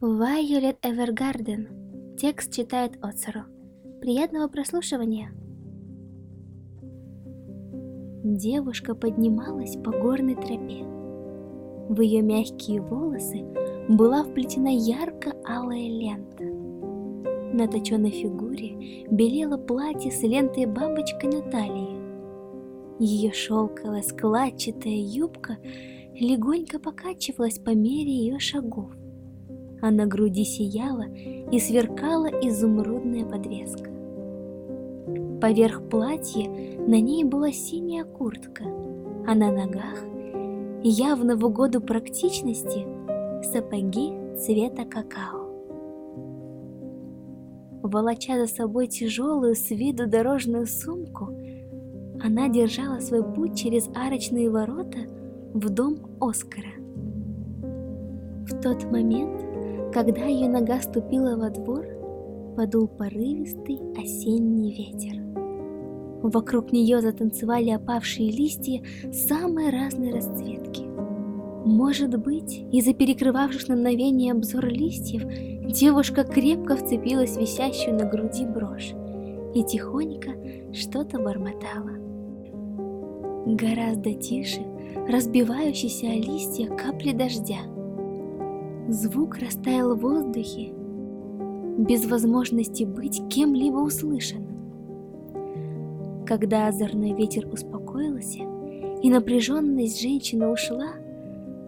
Вайолет Эвергарден. Текст читает Оцеру. Приятного прослушивания. Девушка поднималась по горной тропе. В ее мягкие волосы была вплетена ярко-алая лента. На точенной фигуре белело платье с лентой бабочкой на талии. Ее шелковая складчатая юбка легонько покачивалась по мере ее шагов, а на груди сияла и сверкала изумрудная подвеска. Поверх платья на ней была синяя куртка, а на ногах, явно в угоду практичности, сапоги цвета какао. Волоча за собой тяжелую с виду дорожную сумку, она держала свой путь через арочные ворота в дом Оскара. В тот момент, когда ее нога ступила во двор, подул порывистый осенний ветер. Вокруг нее затанцевали опавшие листья самой разной расцветки. Может быть, из-за перекрывавших на мгновение обзор листьев, девушка крепко вцепилась в висящую на груди брошь и тихонько что-то бормотала. Гораздо тише разбивающиеся о листья капли дождя. Звук растаял в воздухе, без возможности быть кем-либо услышанным. Когда озорной ветер успокоился и напряженность женщины ушла,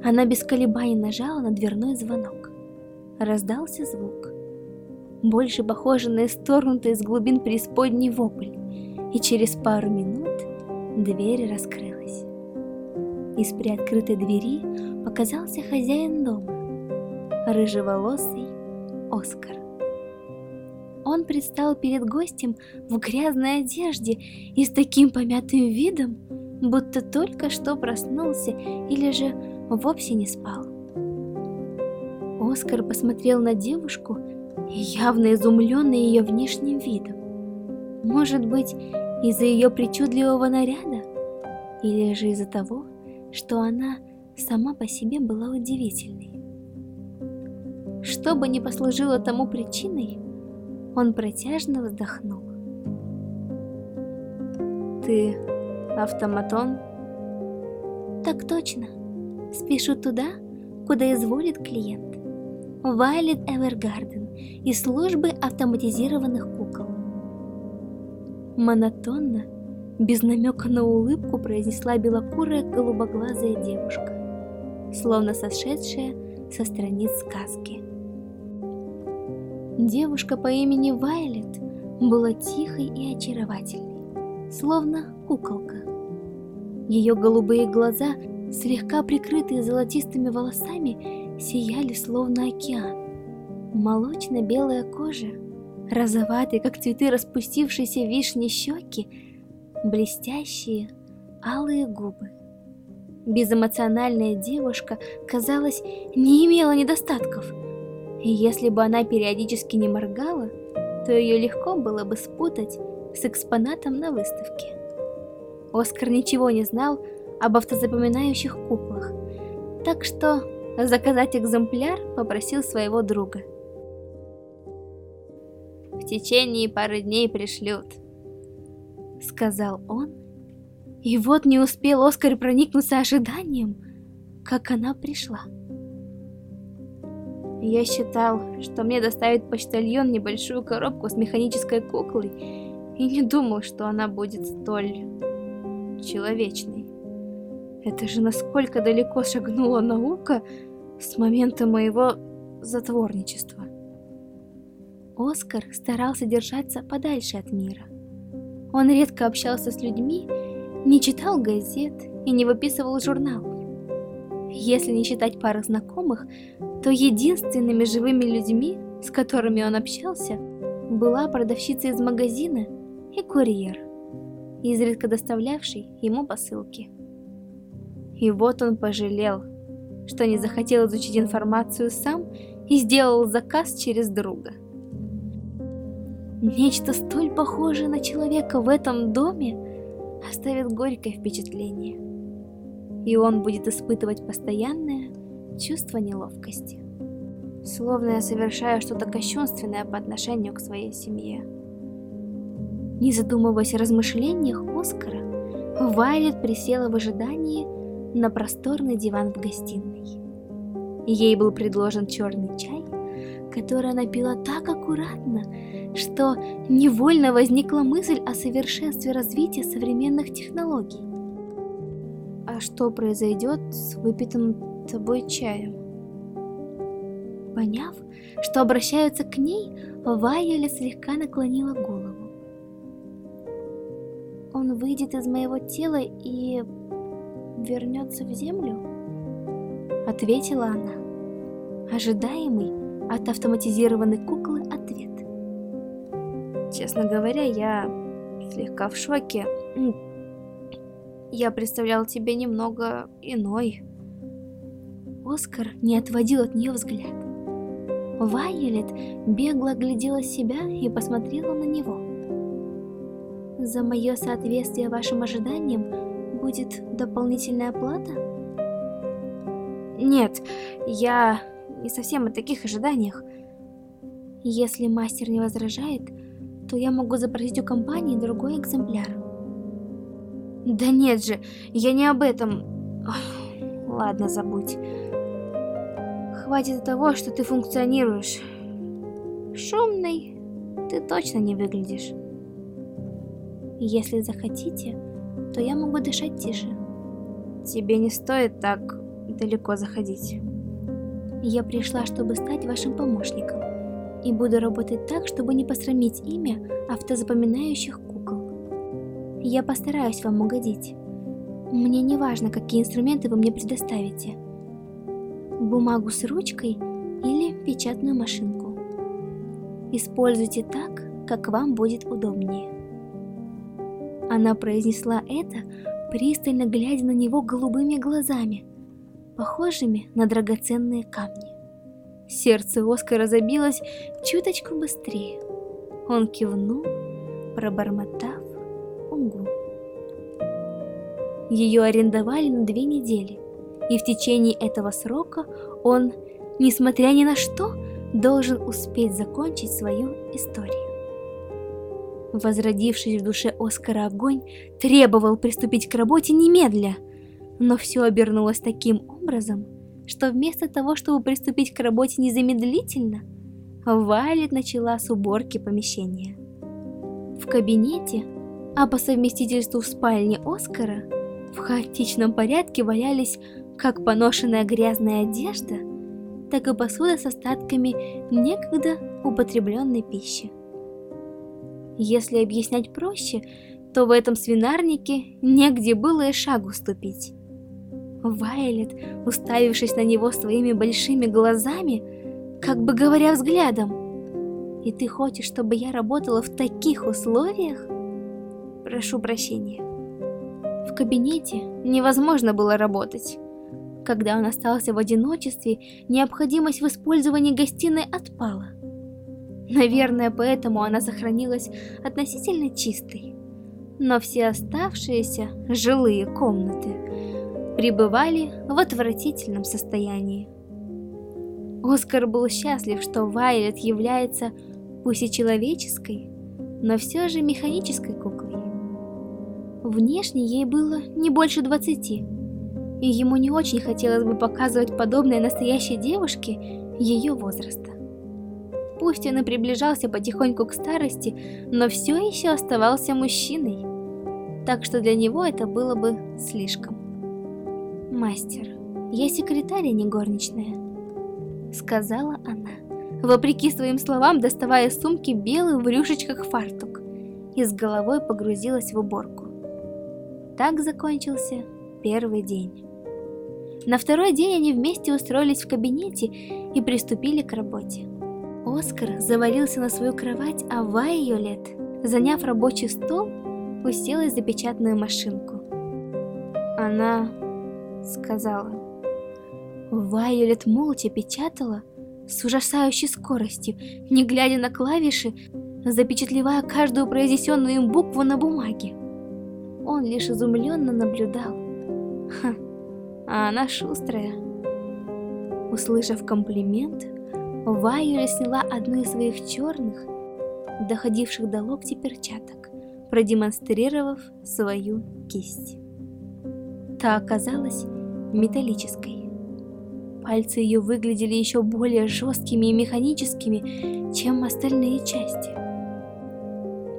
она без колебаний нажала на дверной звонок. Раздался звук, больше похожий на исторгнутый из глубин преисподней вопль, и через пару минут дверь раскрылась. Из приоткрытой двери показался хозяин дома, рыжеволосый Оскар. Он предстал перед гостем в грязной одежде и с таким помятым видом, будто только что проснулся или же вовсе не спал. Оскар посмотрел на девушку, явно изумленный ее внешним видом. Может быть, из-за ее причудливого наряда? Или же из-за того, что она сама по себе была удивительной. Что бы ни послужило тому причиной, он протяжно вздохнул. Ты автоматон? Так точно. Спешу туда, куда изволит клиент. Вайлет Эвергарден из службы автоматизированных кукол. Монотонно без намека на улыбку произнесла белокурая голубоглазая девушка, словно сошедшая со страниц сказки. Девушка по имени Вайлет была тихой и очаровательной, словно куколка. Ее голубые глаза, слегка прикрытые золотистыми волосами, сияли словно океан. Молочно-белая кожа, розоватые, как цветы распустившиеся вишни щеки, блестящие, алые губы. Безэмоциональная девушка, казалось, не имела недостатков. И если бы она периодически не моргала, то ее легко было бы спутать с экспонатом на выставке. Оскар ничего не знал об автозапоминающих куклах, так что заказать экземпляр попросил своего друга. В течение пары дней пришлют, — сказал он. И вот не успел Оскар проникнуться ожиданием, как она пришла. Я считал, что мне доставит почтальон небольшую коробку с механической куклой, и не думал, что она будет столь... человечной. Это же насколько далеко шагнула наука с момента моего затворничества. Оскар старался держаться подальше от мира. Он редко общался с людьми, не читал газет и не выписывал журналов. Если не считать пары знакомых, то единственными живыми людьми, с которыми он общался, была продавщица из магазина и курьер, изредка доставлявший ему посылки. И вот он пожалел, что не захотел изучить информацию сам и сделал заказ через друга. Нечто столь похожее на человека в этом доме оставит горькое впечатление, и он будет испытывать постоянное чувство неловкости. Словно я совершаю что-то кощунственное по отношению к своей семье. Не задумываясь о размышлениях Оскара, Вайлет присела в ожидании на просторный диван в гостиной. Ей был предложен черный чай, который она пила так аккуратно, что невольно возникла мысль о совершенстве развития современных технологий. А что произойдет с выпитым тобой чаем? Поняв, что обращаются к ней, Вайоля слегка наклонила голову. Он выйдет из моего тела и вернется в землю? Ответила она. Ожидаемый от автоматизированной куклы ответ. Честно говоря, я слегка в шоке. Я представлял тебе немного иной. Оскар не отводил от нее взгляд. Вайолет бегло глядела себя и посмотрела на него. За мое соответствие вашим ожиданиям будет дополнительная плата? Нет, я не совсем о таких ожиданиях. Если мастер не возражает, то я могу запросить у компании другой экземпляр. Да нет же, я не об этом. ладно, забудь. Хватит того, что ты функционируешь. Шумный ты точно не выглядишь. Если захотите, то я могу дышать тише. Тебе не стоит так далеко заходить. Я пришла, чтобы стать вашим помощником. И буду работать так, чтобы не посрамить имя автозапоминающих кукол. Я постараюсь вам угодить. Мне не важно, какие инструменты вы мне предоставите. Бумагу с ручкой или печатную машинку. Используйте так, как вам будет удобнее. Она произнесла это, пристально глядя на него голубыми глазами, похожими на драгоценные камни. Сердце Оскара забилось чуточку быстрее. Он кивнул, пробормотав «Угу». Ее арендовали на две недели, и в течение этого срока он, несмотря ни на что, должен успеть закончить свою историю. Возродившись в душе Оскара огонь, требовал приступить к работе немедля. Но все обернулось таким образом, что вместо того, чтобы приступить к работе незамедлительно, Вайлет начала с уборки помещения. В кабинете, а по совместительству в спальне Оскара, в хаотичном порядке валялись как поношенная грязная одежда, так и посуда с остатками некогда употребленной пищи. Если объяснять проще, то в этом свинарнике негде было и шагу ступить. Вайлет, уставившись на него своими большими глазами, как бы говоря взглядом, «И ты хочешь, чтобы я работала в таких условиях?» Прошу прощения. В кабинете невозможно было работать. Когда он остался в одиночестве, необходимость в использовании гостиной отпала. Наверное, поэтому она сохранилась относительно чистой. Но все оставшиеся жилые комнаты пребывали в отвратительном состоянии. Оскар был счастлив, что Вайлет является пусть и человеческой, но все же механической куклой. Внешне ей было не больше двадцати, и ему не очень хотелось бы показывать подобное настоящей девушке ее возраста. Пусть он и приближался потихоньку к старости, но все еще оставался мужчиной. Так что для него это было бы слишком. «Мастер, я секретарь, а не горничная», — сказала она, вопреки своим словам, доставая из сумки белый в рюшечках фартук и с головой погрузилась в уборку. Так закончился первый день. На второй день они вместе устроились в кабинете и приступили к работе. Оскар завалился на свою кровать, а Вайолет, заняв рабочий стол, уселась за печатную машинку. Она сказала. Вайолет молча печатала с ужасающей скоростью, не глядя на клавиши, запечатлевая каждую произнесенную им букву на бумаге. Он лишь изумленно наблюдал. Ха, а она шустрая. Услышав комплимент, Вайоля сняла одну из своих черных, доходивших до локти перчаток, продемонстрировав свою кисть. Та оказалась металлической. Пальцы ее выглядели еще более жесткими и механическими, чем остальные части.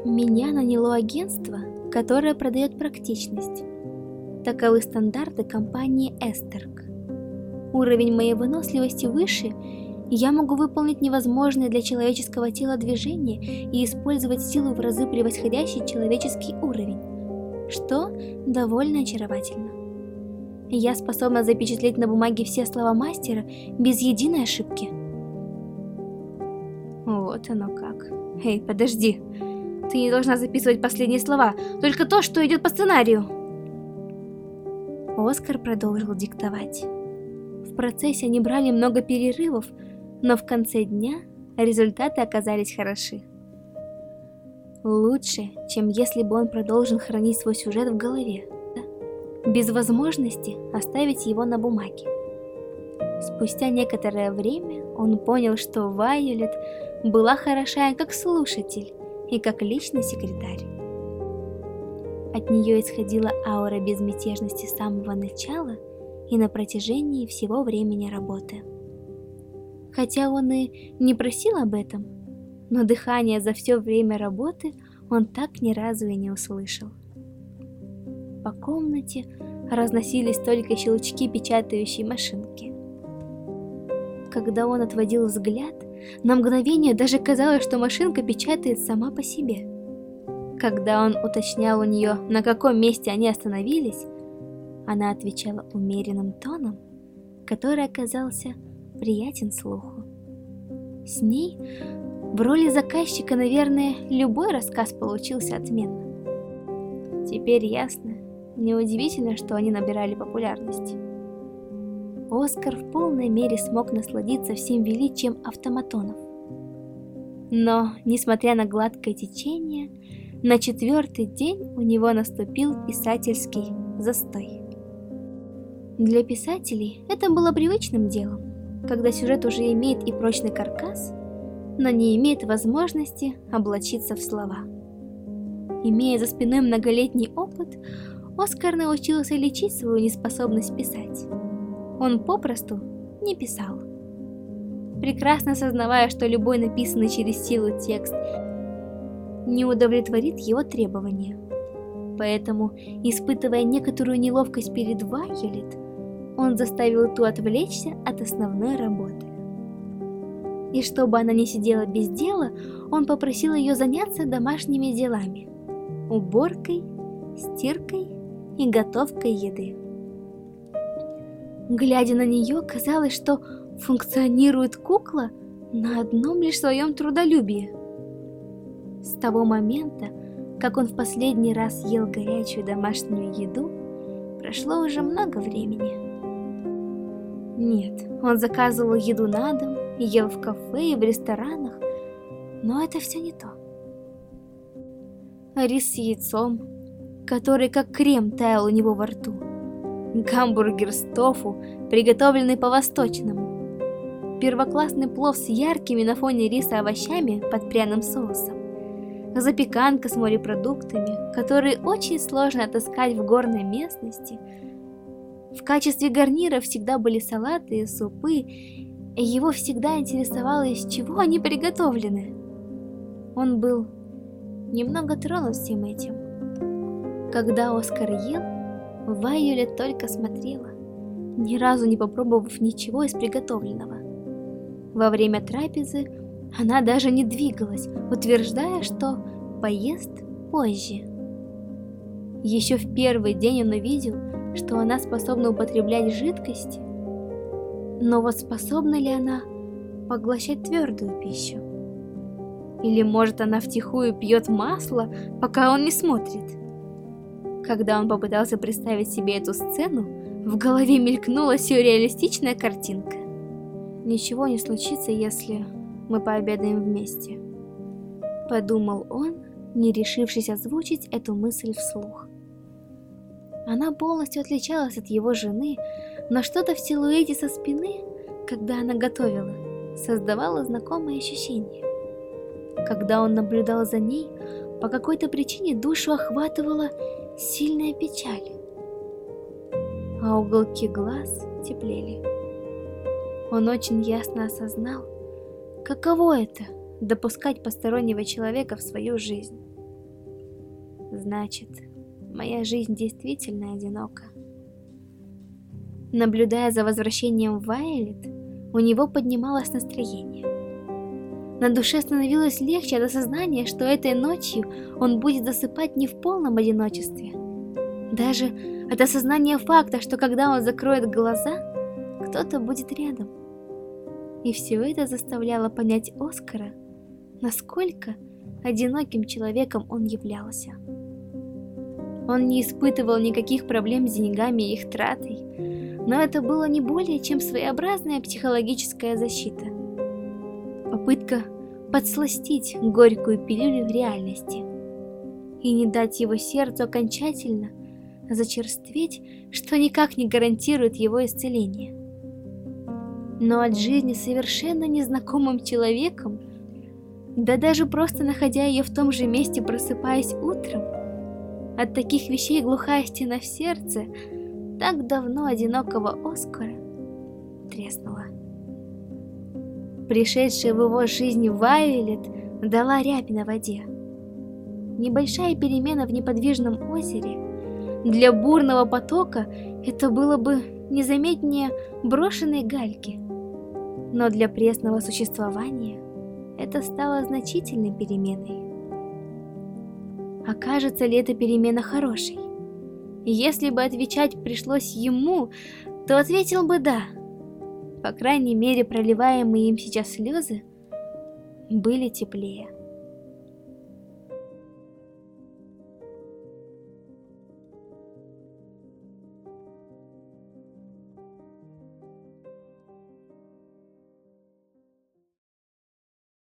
Меня наняло агентство, которое продает практичность. Таковы стандарты компании Эстерк. Уровень моей выносливости выше, и я могу выполнить невозможное для человеческого тела движение и использовать силу в разы превосходящий человеческий уровень, что довольно очаровательно. Я способна запечатлеть на бумаге все слова мастера без единой ошибки. Вот оно как. Эй, подожди. Ты не должна записывать последние слова, только то, что идет по сценарию. Оскар продолжил диктовать. В процессе они брали много перерывов, но в конце дня результаты оказались хороши. Лучше, чем если бы он продолжил хранить свой сюжет в голове, без возможности оставить его на бумаге. Спустя некоторое время он понял, что Вайолет была хороша как слушатель и как личный секретарь. От нее исходила аура безмятежности с самого начала и на протяжении всего времени работы. Хотя он и не просил об этом, но дыхание за все время работы он так ни разу и не услышал. По комнате разносились только щелчки печатающей машинки. Когда он отводил взгляд, на мгновение даже казалось, что машинка печатает сама по себе. Когда он уточнял у нее, на каком месте они остановились, она отвечала умеренным тоном, который оказался приятен слуху. С ней в роли заказчика, наверное, любой рассказ получился отменным. Теперь ясно, неудивительно, что они набирали популярность. Оскар в полной мере смог насладиться всем величием автоматонов. Но, несмотря на гладкое течение, на четвертый день у него наступил писательский застой. Для писателей это было привычным делом, когда сюжет уже имеет и прочный каркас, но не имеет возможности облачиться в слова. Имея за спиной многолетний опыт, Оскар научился лечить свою неспособность писать он попросту не писал. Прекрасно сознавая, что любой написанный через силу текст не удовлетворит его требования. Поэтому, испытывая некоторую неловкость перед Вайолет, он заставил ту отвлечься от основной работы. И чтобы она не сидела без дела, он попросил ее заняться домашними делами – уборкой, стиркой и готовкой еды. Глядя на нее, казалось, что функционирует кукла на одном лишь своем трудолюбии. С того момента, как он в последний раз ел горячую домашнюю еду, прошло уже много времени. Нет, он заказывал еду на дом, ел в кафе и в ресторанах, но это все не то. Рис с яйцом, который как крем таял у него во рту гамбургер с тофу, приготовленный по-восточному, первоклассный плов с яркими на фоне риса овощами под пряным соусом, запеканка с морепродуктами, которые очень сложно отыскать в горной местности. В качестве гарнира всегда были салаты и супы, и его всегда интересовало, из чего они приготовлены. Он был немного тронут всем этим. Когда Оскар ел, Вайолет только смотрела, ни разу не попробовав ничего из приготовленного. Во время трапезы она даже не двигалась, утверждая, что поест позже. Еще в первый день он увидел, что она способна употреблять жидкости, но вот способна ли она поглощать твердую пищу? Или может она втихую пьет масло, пока он не смотрит? Когда он попытался представить себе эту сцену, в голове мелькнула сюрреалистичная картинка. Ничего не случится, если мы пообедаем вместе. Подумал он, не решившись озвучить эту мысль вслух. Она полностью отличалась от его жены, но что-то в силуэте со спины, когда она готовила, создавало знакомое ощущение. Когда он наблюдал за ней, по какой-то причине душу охватывала сильная печаль, а уголки глаз теплели. Он очень ясно осознал, каково это — допускать постороннего человека в свою жизнь. Значит, моя жизнь действительно одинока. Наблюдая за возвращением Вайлет, у него поднималось настроение. На душе становилось легче от осознания, что этой ночью он будет засыпать не в полном одиночестве. Даже от осознания факта, что когда он закроет глаза, кто-то будет рядом. И все это заставляло понять Оскара, насколько одиноким человеком он являлся. Он не испытывал никаких проблем с деньгами и их тратой, но это было не более чем своеобразная психологическая защита. Попытка подсластить горькую пилюлю в реальности и не дать его сердцу окончательно зачерстветь, что никак не гарантирует его исцеление. Но от жизни совершенно незнакомым человеком, да даже просто находя ее в том же месте, просыпаясь утром, от таких вещей глухая стена в сердце – так давно одинокого Оскара треснула. Пришедшая в его жизнь Вайолет дала рябь на воде. Небольшая перемена в неподвижном озере. Для бурного потока это было бы незаметнее брошенной гальки. Но для пресного существования это стало значительной переменой. Окажется ли эта перемена хорошей? Если бы отвечать пришлось ему, то ответил бы «да». По крайней мере, проливаемые им сейчас слезы были теплее.